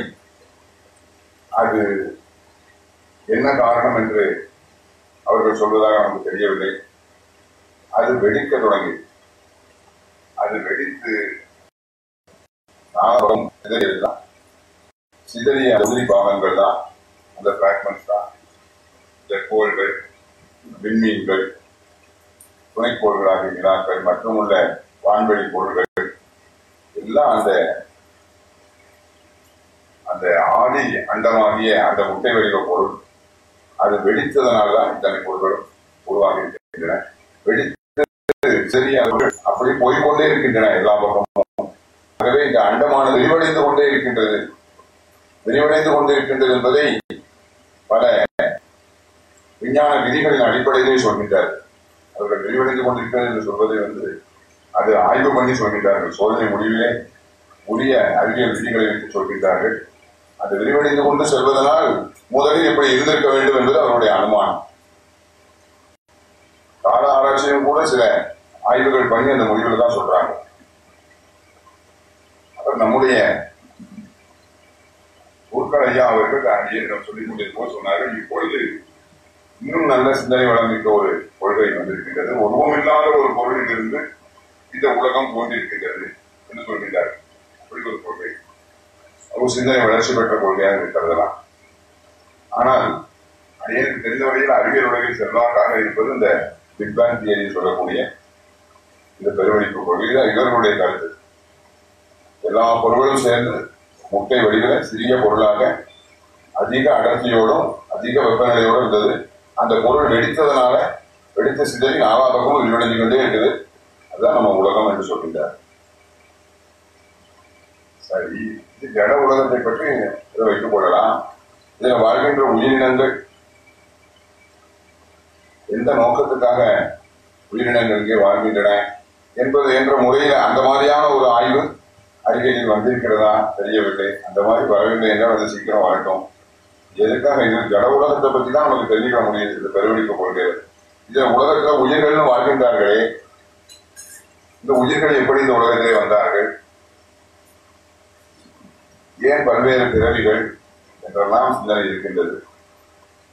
அது என்ன காரணம் என்று அவர்கள் சொல்வதாக நமக்கு தெரியவில்லை. அது வெடிக்க தொடங்கி அது வெடித்து நாகம் சிதறியதுதான். சிதறிய உதிரி பாகங்கள் தான் அந்த பிராக்மெண்ட்ஸ் தான். இந்த கோள்கள் விண்மீன்கள் துணைக்கோள்களாகிய நிலாக்கள் மற்றும் உள்ள வான்வெளி பொருள்கள் எல்லாம் அந்த அந்த ஆதி அண்டமாகிய அந்த முட்டை வடிவ பொருள் அது வெடித்ததனால்தான் இத்தனை பொருள்களும் உருவாகி இருக்கின்றன வெடித்தது சிறிய அப்படி போய்கொண்டே இருக்கின்றன எல்லா பக்கமும். ஆகவே இந்த அண்டமானது விரிவடைந்து கொண்டே இருக்கின்றது. விரிவடைந்து கொண்டே இருக்கின்றது என்பதை பல விஞ்ஞான விதிகளின் அடிப்படையிலே சொல்கின்றார் அவர்கள் விரிவடைந்து கொண்டிருக்கிறது என்று சொல்வதை வந்து அது ஆய்வு பண்ணி சொல்கின்றார்கள். சோதனை முடிவிலே உரிய அறிவியல் விதிகளை வைத்து சொல்கின்றார்கள். அது விரிவடைந்து கொண்டு செல்வதனால் முதலில் இப்படி இருந்திருக்க வேண்டும் என்பது அவருடைய அனுமானம். கால ஆராய்ச்சியும் கூட சில ஆய்வுகள் பண்ணி அந்த முடிவில் தான் சொல்றாங்க. அவர் நம்முடைய ஊர்க்கல் ஐயா அவர்கள் அடியிடம் சொல்லிக் கொண்டிருக்கோம் சொன்னார்கள் இப்பொழுது இன்னும் நல்ல சிந்தனை வளர்ந்திருக்க ஒரு கொள்கை வந்திருக்கின்றது. உருவமில்லாத ஒரு பொருளிலிருந்து இந்த உலகம் தோன்றியிருக்கின்றது என்று சொல்கின்றார் அப்படி ஒரு கொள்கை. ஒரு சிந்தனை வளர்ச்சி பெற்ற கொள்கையாக இருக்கிறதெல்லாம் ஆனால் எனக்கு தெரிந்த வரையில் அறிவியல் உலகில் செல்வாக்காக இருப்பது இந்த பிக் பேங் தியரி சொல்லக்கூடிய இந்த பெருவெடிப்பு கொள்கை. தான் இவர்களுடைய கருத்து. எல்லா பொருள்களும் சேர்ந்து முட்டை வடிவில் சிறிய பொருளாக அதிக அடர்த்தியோடும் அதிக வெப்பநிலையோடும் இருந்தது. அந்த பொருள் வெடித்ததுனால வெடித்த சிந்தனை நாலா பக்கமும் விரிவடைந்து கொண்டே இருக்குது. அதுதான் நம்ம உலகம் என்று சொல்கின்றார் சரி. இது ஜட உலகத்தை பற்றி இதை வைத்துக் கொள்ளலாம். இதில் வாழ்கின்ற உயிரினங்கள். எந்த நோக்கத்துக்காக உயிரினங்கள் இங்கே வாழ்கின்றன என்பது என்ற முறையில் அந்த மாதிரியான ஒரு ஆய்வு அறிக்கையில் வந்திருக்கிறதா தெரியவில்லை. அந்த மாதிரி வரவில்லை என்றால் அது சீக்கிரம் வரட்டும். எதுக்காக இது ஜட உலகத்தை பற்றி தான் நமக்கு தெரிஞ்சுக்க முடியுது. இந்த பெருவெளிப்பு கொள்கை இதில் உலகத்தில் உயிர்கள்னு வாழ்கின்றார்களே. இந்த உயிர்கள் எப்படி இந்த உலகத்திலே வந்தார்கள்? ஏன் பல்வேறு பிறவிகள் என்றெல்லாம் சிந்தனை இருக்கின்றது?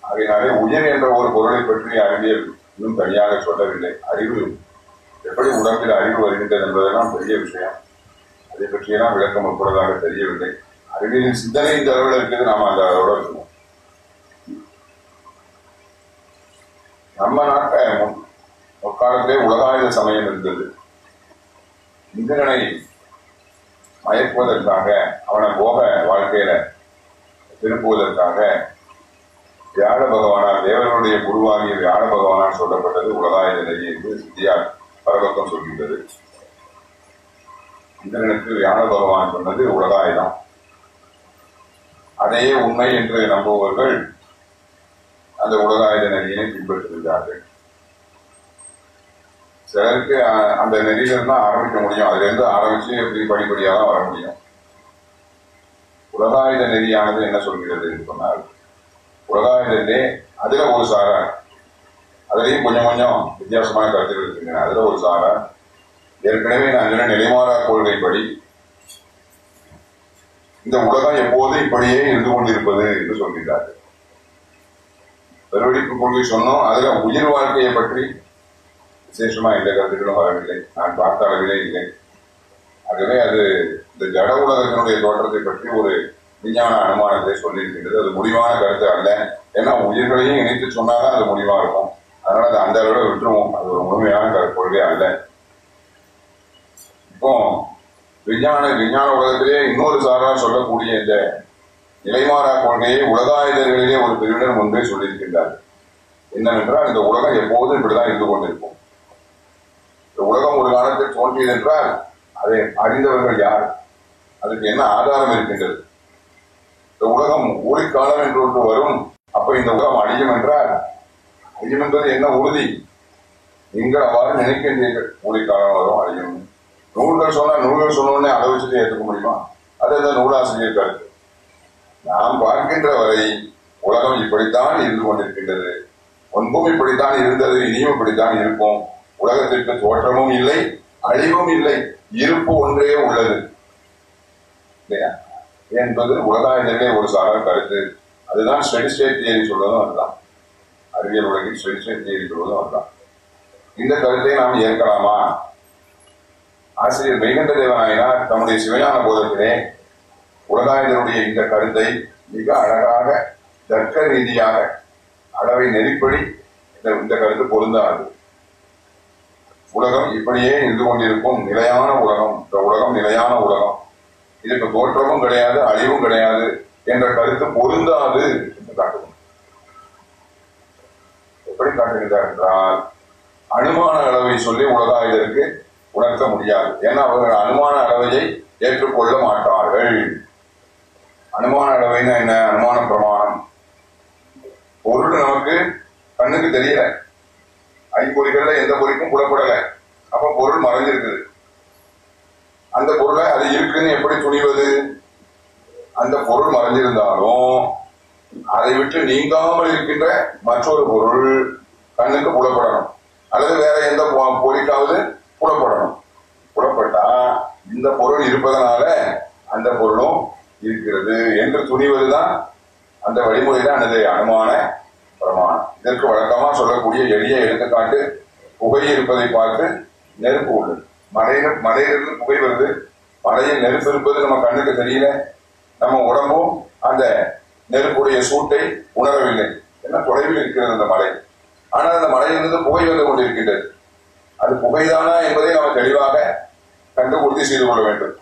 ஆகையினாலே உயிர் என்ற ஒரு பொருளை பற்றி அறிவியல் இன்னும் தனியாக சொல்லவில்லை. அறிவு எப்படி உடம்பில் அறிவு வருகின்றது என்பதெல்லாம் பெரிய விஷயம். அதை பற்றியெல்லாம் விளக்கம் முற்படுவதாக தெரியவில்லை. அறிவியலின் சிந்தனை இந்த அளவில் இருக்கிறது நாம் அந்த அளவோட இருக்கணும். நம்ம நாட்டை முன் உலகாயுத சமயம் இருந்தது. இந்திரனை மயக்குவதற்காக அவனை போக வாழ்க்கையில திரும்புவதற்காக வியாழ பகவானால் தேவனுடைய குருவாகிய வியாழ பகவானால் சொல்லப்பட்டது உலகாய நிலையை என்று சித்தியார் பரவக்கம் சொல்கின்றது. இந்திரனுக்கு வியாழ பகவான் சொன்னது உலகாயுதம் அதையே உண்மை என்று நம்புபவர்கள் அந்த உலகாயுத நதியினை பின்பற்றுகிறார்கள் சிலருக்கு அந்த நெறியிலிருந்து தான் ஆரம்பிக்க முடியும். அதுல இருந்து ஆரம்பிச்சு எப்படி படிப்படியாக தான் வர முடியும். உலகாயுத நெறியானது என்ன சொல்கிறது சொன்னால் உலகாயுதத்திலே அதுல ஒரு சாரா. அதுலயும் கொஞ்சம் கொஞ்சம் வித்தியாசமான கருத்துக்கள் இருக்கின்றன. அதுல ஒரு சாரா. ஏற்கனவே நான் சொன்ன நிலைமாறா கொள்கைப்படி இந்த உலகம் எப்போதும் இப்படியே இருந்து கொண்டிருப்பது என்று சொல்கிறார்கள் பெருவெடிப்பு கொள்கை சொன்னோம். அதுல உயிர் வாழ்க்கையை பற்றி விசேஷமா எந்த கருத்துக்களும் வரவில்லை. நான் பார்த்த அளவிலே இல்லை. ஆகவே அது இந்த ஜட உலகத்தினுடைய தோற்றத்தை பற்றி ஒரு விஞ்ஞான அனுமானத்தை சொல்லியிருக்கின்றது. அது முடிவான கருத்து அல்ல. ஏன்னா உயிர்களையும் இணைத்து சொன்னாதான் அது முடிவா இருக்கும். அதனால அது அந்த அளவில் விட்டுருவோம். அது ஒரு முழுமையான கரு- கொள்கை அல்ல. இப்போ விஞ்ஞான விஞ்ஞான உலகத்திலேயே இன்னொரு சாரார் சொல்லக்கூடிய இந்த நிலைமாறா கொள்கையை உலகாயுதர்களிலே ஒரு பிரிவினர் முன்பே சொல்லியிருக்கின்றார் என்னவென்றால் இந்த உலகம் எப்போதும் இப்படிதான் இருந்து கொண்டிருக்கும். இந்த காலத்தில் தோன்றியது என்றால் அதை அறிந்தவர்கள் யார்? அதுக்கு என்ன ஆதாரம் இருக்கின்றது? இந்த உலகம் ஊழிக்காலம் என்று ஒன்று வரும். அப்ப இந்த உலகம் அழியும் என்றால் அழியும் என்பது என்ன உறுதி? நீங்கள் அவ்வாறு நினைக்கின்றீர்கள் ஊழிக்காலம் வரும் அழியும். நூல்கள் சொன்னா நூல்கள் சொன்னோடனே அதை வச்சுட்டு ஏற்றுக்க முடியுமா? அது அந்த நூலாசிரியர் கருத்து. நாம் பார்க்கின்ற வரை உலகம் இப்படித்தான் இருந்து கொண்டிருக்கின்றது. முன்பும் இப்படித்தான் இருந்தது இனியும் இப்படித்தான் இருக்கும். உலகத்திற்கு தோற்றமும் இல்லை அழிவும் இல்லை இருப்பு ஒன்றே உள்ளது. என்பது உலகாயுதமே ஒரு சாரார் கருத்து. அதுதான் ஸ்டெடி ஸ்டேட் தியரி சொல்வதும் அதுதான். அறிவியல் உலகில் ஸ்டெடி ஸ்டேட் தியரி சொல்வதும் அதுதான். இந்த கருத்தை நாம் ஏற்கலாமா? ஆசிரியர் வைகுண்ட தேவநாயனார் தம்முடைய சிவஞான போதத்திலே உலகாயுதனுடைய இந்த கருத்தை மிக அழகாக தர்க்க ரீதியாக அளவை நெறிப்படி இந்த இந்த கருத்து பொருந்தாது. உலகம் இப்படியே இருந்து கொண்டிருக்கும் நிலையான உலகம். இந்த உலகம் நிலையான உலகம். இதுக்கு தோற்றமும் கிடையாது அழிவும் கிடையாது என்ற கருத்து பொருந்தாது என்று காட்டுவோம். எப்படி காட்டுகின்றார் என்றால் அனுமான அளவை சொல்லி உலகாயுதற்கு உணர்த்த முடியாது. ஏன்னா அவர்கள் அனுமான அளவையை ஏற்றுக்கொள்ள மாட்டார்கள். அனுமான அளவைன்னா என்ன? அனுமான பிரமாணம். பொருள் நமக்கு கண்ணுக்கு தெரியல. ஐம்பொறிகள்ல எந்த பொறிக்கும் புலப்படல அப்ப பொருள் மறைஞ்சிருக்குது. அந்த பொருளை அது இருக்குன்னு எப்படி துணிவது? அந்த பொருள் மறைஞ்சிருந்தாலும் அதை விட்டு நீங்காமல் இருக்கின்ற மற்றொரு பொருள் கண்ணுக்கு புலப்படணும். அல்லது வேற எந்த பொறிக்காவது புலப்படணும். புலப்பட்டா இந்த பொருள் இருப்பதனால அந்த பொருளும் இருக்கிறது என்று துணிவதுதான் அந்த வழிமுறை தான் எனது அனுமான பிரமாணம் இதற்கு வழக்கமா சொல்லக்கூடிய எளிய எடுத்துக்காட்டு புகை இருப்பதை பார்த்து நெருப்பு உள்ளது மலையில மலையிலிருந்து புகை வருது. மலையில் நெருப்பு இருப்பது நம்ம கண்ணுக்கு தெரியல. நம்ம உடம்பும் அந்த நெருப்புடைய சூட்டை உணரவில்லை. ஏன்னா தொலைவில் இருக்கிறது அந்த மலை ஆனால் அந்த மலையிலிருந்து புகை வந்து கொண்டிருக்கின்றது. அது புகைதானா என்பதை நாம் தெளிவாக கண்டு உறுதி செய்து கொள்ள வேண்டும்.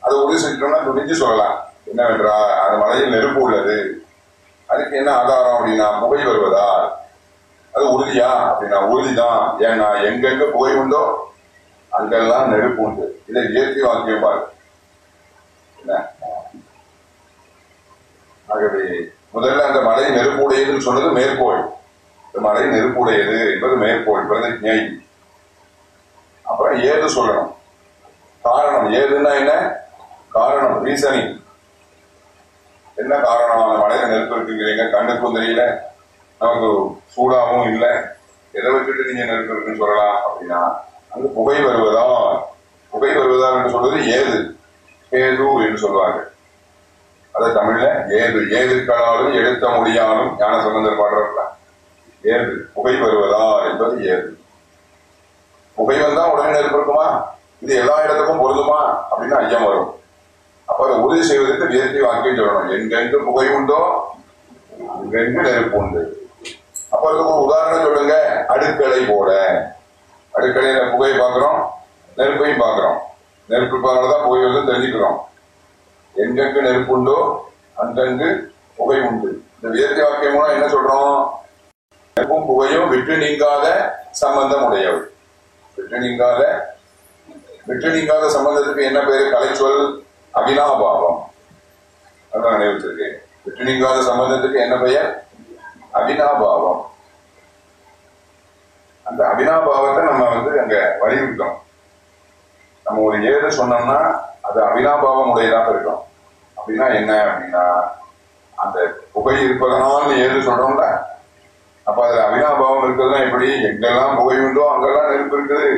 அது உறுதி செஞ்சோம்னா துணிஞ்சு சொல்லலாம். என்னவென்றால் அந்த மலையில் நெருப்பு உள்ளது. அதுக்கு என்ன ஆதாரம் அப்படின்னா புகை வருவதா அது உறுதியா? அப்படின்னா உறுதிதான். ஏன்னா எங்கெங்க புகை உண்டோ அங்கெல்லாம் நெருப்பு உண்டு. இதை இயற்கை வாக்கியம் பாரு என்ன? ஆகவே முதல்ல அந்த மலை நெருப்புடையதுன்னு சொன்னது மேற்கோள். இந்த மலை நெருப்புடையது என்பது மேற்கோள். பிரதிஜை அப்புறம் ஏது சொல்லணும்? காரணம். ஏதுன்னா என்ன? காரணம். ரீசனிங். என்ன காரணம்? மழையில நெருப்பு இருக்குங்கிறீங்க கண்ணுக்கும் தெரியல. நமக்கு சூடாகவும் இல்லை. எதை வச்சுட்டு நீங்க நெருப்பு இருக்குன்னு சொல்லலாம் அப்படின்னா அங்கு புகை வருவதா புகை வருவதா என்று சொல்வது ஏது? ஏது என்று சொல்வாங்க அது தமிழ்ல ஏது. ஏதுக்களாலும் எடுத்த முடியாலும் ஞான சம்பந்தர் பாடுறப்ப ஏது. புகை வருவதா என்பது ஏது. புகை வந்தா உடனே நெருப்பு இருக்குமா? இது எல்லா இடத்துக்கும் பொருந்துமா? அப்படின்னு ஐயம் வரும். அப்ப உறுதி செய்வதற்கு இயற்கை வாக்கியம் சொல்லணும். எங்கெங்கு புகை உண்டோ எங்கெங்கு நெருப்பு உண்டு. அப்ப அதுக்கு ஒரு உதாரணம் சொல்லுங்க. அடுக்களை போல. அடுக்கலையில புகையை பார்க்கிறோம்? நெருப்பையும் பார்க்கிறோம். நெருப்பு பார்க்கறதான் புகை வந்து தெரிஞ்சுக்கிறோம். எங்கெங்கு நெருப்பு உண்டோ அங்கங்கு புகை உண்டு. இந்த இயற்கை வாக்கியம் மூலம் என்ன சொல்றோம்? நெருப்பும் புகையும் விட்டு நீங்காத சம்பந்தம் உடையவள் விட்டு நீங்காத விட்டு நீங்காத சம்பந்தத்துக்கு என்ன பேரு? கலைச்சொல் அபினாபாவம் அதான் நினைவு வெற்றி நீங்காத சம்பந்தத்துக்கு என்ன பெயர்? அபினாபாவம் அந்த அபினாபாவத்தை நம்ம வந்து அங்க வலியுறுத்தோம் நம்ம ஒரு ஏது சொன்னோம்னா அது அபினாபாவம் உடையதாக இருக்கும். அப்படின்னா என்ன அப்படின்னா அந்த புகை இருப்பதனால் ஏது சொல்றோம்ல? அப்ப அதுல அபினாபாவம் இருக்கிறதுனா எப்படி? எங்கெல்லாம் புகை உண்டோ அங்கெல்லாம் நெருப்பு இருக்குது.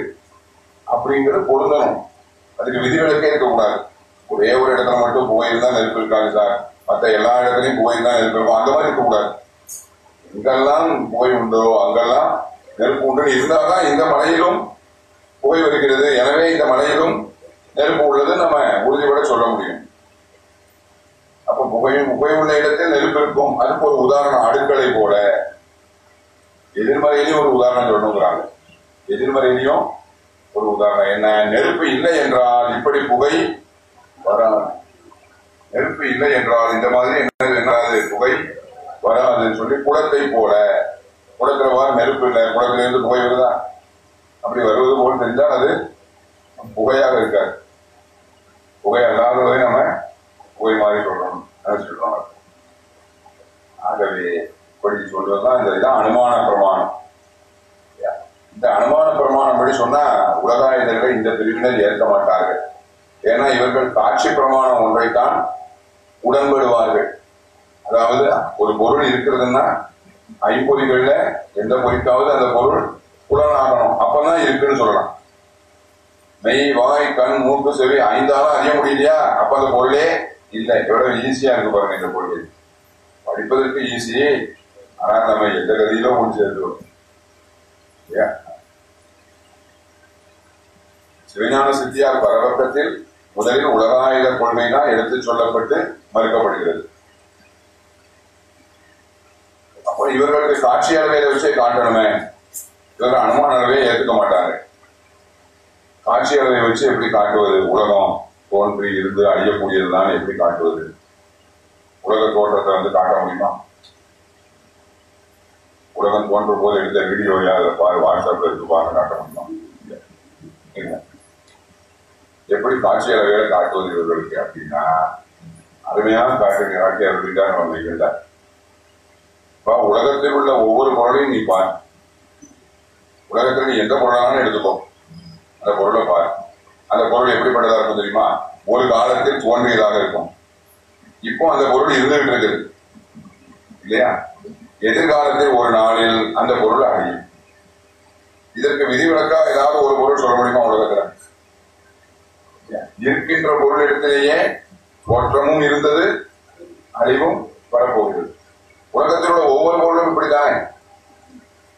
அப்படிங்கிறது பொருந்தணும். அதுக்கு விதிவிலக்கே இருக்கக்கூடாது. ஒரே ஒரு இடத்துல மட்டும் புகை தான் நெருப்பு இருக்காது சார் மற்ற எல்லா இடத்துலையும் புகை தான் நெருப்பு இருக்கும் அந்த மாதிரி இருக்கக்கூடாது. எங்கெல்லாம் புகை உண்டோ அங்கெல்லாம் நெருப்பு உண்டு இருந்தால்தான் இந்த மலையிலும் புகை வருகிறது. எனவே இந்த மலையிலும் நெருப்பு உள்ளது நம்ம உறுதிபட சொல்ல முடியும். அப்ப புகையும் புகை உள்ள இடத்தில் நெருப்பு இருக்கும் அதுக்கு ஒரு உதாரணம் அடுக்களை போல. எதிர்மறையிலையும் ஒரு உதாரணம் சொல்லணுங்கிறாங்க. எதிர்மறையிலையும் ஒரு உதாரணம். என்ன? நெருப்பு இல்லை என்றால் இப்படி புகை வராது. நெருப்பு இல்லை என்றால் இந்த மாதிரி என்னது? புகை வராதுன்னு சொல்லி குளத்தை போல. குளத்துலவாறு நெருப்பு இல்லை. குளத்திலிருந்து புகை வருதா? அப்படி வருவது போல் தெரிஞ்சால் அது புகையாக இருக்காது. புகை அல்லாதவரை நம்ம புகை மாதிரி சொல்றோம். நினைச்சிருக்கோம் ஆகவே இப்படி சொல்றதுதான் இந்த இதான் அனுமான பிரமாணம். இந்த அனுமான பிரமாணம் படி சொன்னா உலகாயுதர்கள் இந்த பிரிவினர் ஏற்க மாட்டார்கள். ஏன்னா இவர்கள் காட்சி பிரமாணம் ஒன்றைத்தான் உடன்படுவார்கள். அதாவது ஒரு பொருள் இருக்கிறதுன்னா ஐம்பொறிகள்ல எந்த பொறிக்காவது அந்த பொருள் புலனாகணும். அப்பதான் இருக்குன்னு சொல்லலாம். மெய் வாய் கண் மூக்கு செவி ஐந்தாலும் அறிய முடியலையா? அப்ப அந்த பொருளே இல்லை. எவ்வளவு ஈஸியா இருக்கு பாருங்க இந்த பொருள். படிப்பதற்கு ஈஸி ஆனா நம்ம எந்த கதையிலும் முடிச்சு எழுதுவோம் சிவஞான சித்தியார் பரவக்கத்தில் முதலில் உலகாயுத கொள்கை தான் சொல்லப்பட்டு மறுக்கப்படுகிறது. அப்போ இவர்களுக்கு காட்சி வச்சே காட்டணுமே. இவர்கள் அனுமான அளவே மாட்டாங்க காட்சியாளரை வச்சு எப்படி காட்டுவது? உலகம் தோன்றி இருந்து அழியக்கூடியதுதான் எப்படி காட்டுவது? உலக தோற்றத்தை வந்து காட்ட முடியுமா? உலகம் தோன்ற போது எடுத்த வீடியோ யாரு பாரு வாட்ஸ்அப்ல இருக்கு பாருங்க காட்ட முடியுமா? எப்படி காட்சி அளவையில காட்டுவது இவர்களுக்கு அப்படின்னா அருமையான காட்டு காட்சி அப்படின்னு நம்ம நிகழ்ந்த இப்போ உலகத்தில் உள்ள ஒவ்வொரு பொருளையும் நீ பார். உலகத்தில் நீ எந்த பொருளானாலும் எடுத்துக்கோ. அந்த பொருளை பார். அந்த பொருள் எப்படிப்பட்டதா இருக்கும் தெரியுமா? ஒரு காலத்தில் தோன்றியதாக இருக்கும். இப்போ அந்த பொருள் இருந்துகிட்டு இருக்குது. இல்லையா? எதிர்காலத்தில் ஒரு நாளில் அந்த பொருள் அழியும். இதற்கு விதிவிலக்கா ஏதாவது ஒரு பொருள் சொல்ல முடியுமா உலகத்துல? இருக்கின்ற பொருளிடத்திலேயே தோற்றமும் இருந்தது அழிவும் வரப்போகிறது. உலகத்தில் உள்ள ஒவ்வொரு பொருளும் இப்படிதான்?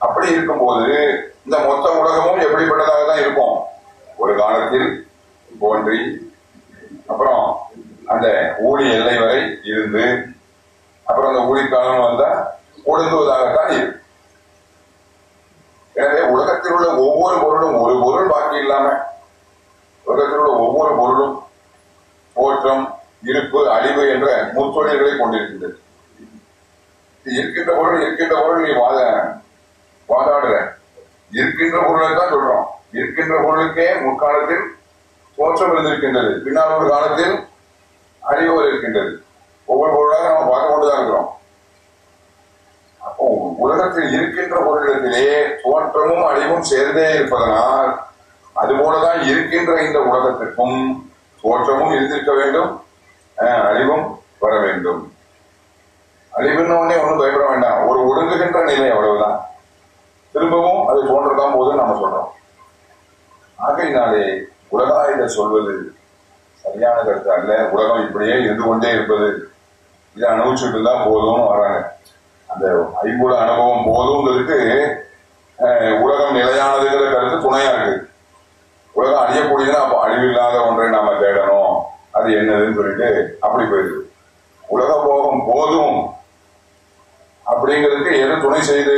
அப்படி இருக்கும்போது இந்த மொத்த உலகமும் எப்படிப்பட்டதாக தான் இருக்கும்? ஒரு காலத்தில் தோன்றி அப்புறம் அந்த ஊழி எல்லை வரை இருந்து அப்புறம் அந்த ஊழிக்காலம் காலம் வந்தா ஒடுங்குவதாகத்தான் இருக்கும் எனவே உலகத்தில் உள்ள ஒவ்வொரு பொருளும் ஒரு பொருள் பாக்கி இல்லாம உலகத்தில் ஒவ்வொரு பொருளும் தோற்றம் இருப்பு அழிவு என்ற முத்தொழில்களை கொண்டிருக்கின்றது. இருக்கின்ற பொருள் இருக்கின்ற பொருள் நீ வாத வாதாடுற. இருக்கின்ற பொருளை தான் சொல்றோம். இருக்கின்ற பொருளுக்கே முற்காலத்தில் தோற்றம் இருந்திருக்கின்றது. பின்னால் ஒரு காலத்தில் அழிவு இருக்கின்றது. ஒவ்வொரு பொருளாக நம்ம பார்க்க கொண்டுதான் இருக்கிறோம். அப்போ உலகத்தில் இருக்கின்ற பொருளிடத்திலே தோற்றமும் அழிவும் சேர்ந்தே இருப்பதனால் அதுபோலதான் இருக்கின்ற இந்த உலகத்திற்கும் தோற்றமும் இருந்திருக்க வேண்டும் அஹ், அழிவும் வர வேண்டும். அழிவுன்னு உடனே ஒன்றும் பயப்பட வேண்டாம். ஒரு ஒடுங்குகின்ற நிலை அவ்வளவுதான். திரும்பவும் அது தோன்றதான் போது நம்ம சொல்றோம். ஆகையினாலே உலகாயுத சொல்வது சரியான கருத்து அல்ல. உலகம் இப்படியே இருந்து கொண்டே இருப்பது. இதை அனுபவிச்சுட்டு இருந்தா போதும்னு வராங்க அந்த ஐம்புல அனுபவம் போதுங்கிறதுக்கு அஹ், உலகம் நிலையானதுங்கிற கருத்து துணையா இருக்கு. உலகம் அழியக்கூடியதுன்னா அப்போ அழிவில்லாத ஒன்றை நாம தேடணும். அது என்னதுன்னு சொல்லிட்டு அப்படி போயிடுது. உலக போகம் போதும் அப்படிங்கிறதுக்கு எது துணை செய்து